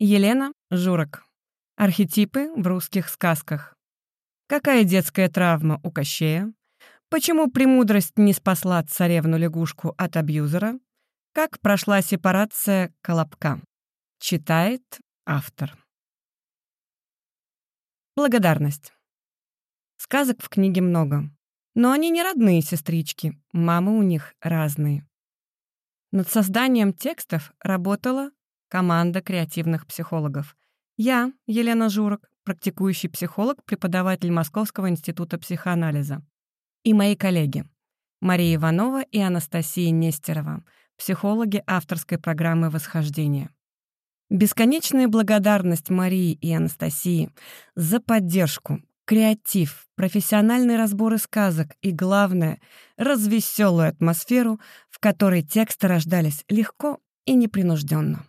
Елена Журок. Архетипы в русских сказках. Какая детская травма у Кощея? Почему премудрость не спасла царевну-лягушку от абьюзера? Как прошла сепарация Колобка? Читает автор. Благодарность. Сказок в книге много. Но они не родные сестрички, мамы у них разные. Над созданием текстов работала команда креативных психологов. Я, Елена Журок, практикующий психолог, преподаватель Московского института психоанализа. И мои коллеги Мария Иванова и Анастасия Нестерова, психологи авторской программы «Восхождение». Бесконечная благодарность Марии и Анастасии за поддержку, креатив, профессиональные разборы сказок и, главное, развеселую атмосферу, в которой тексты рождались легко и непринужденно.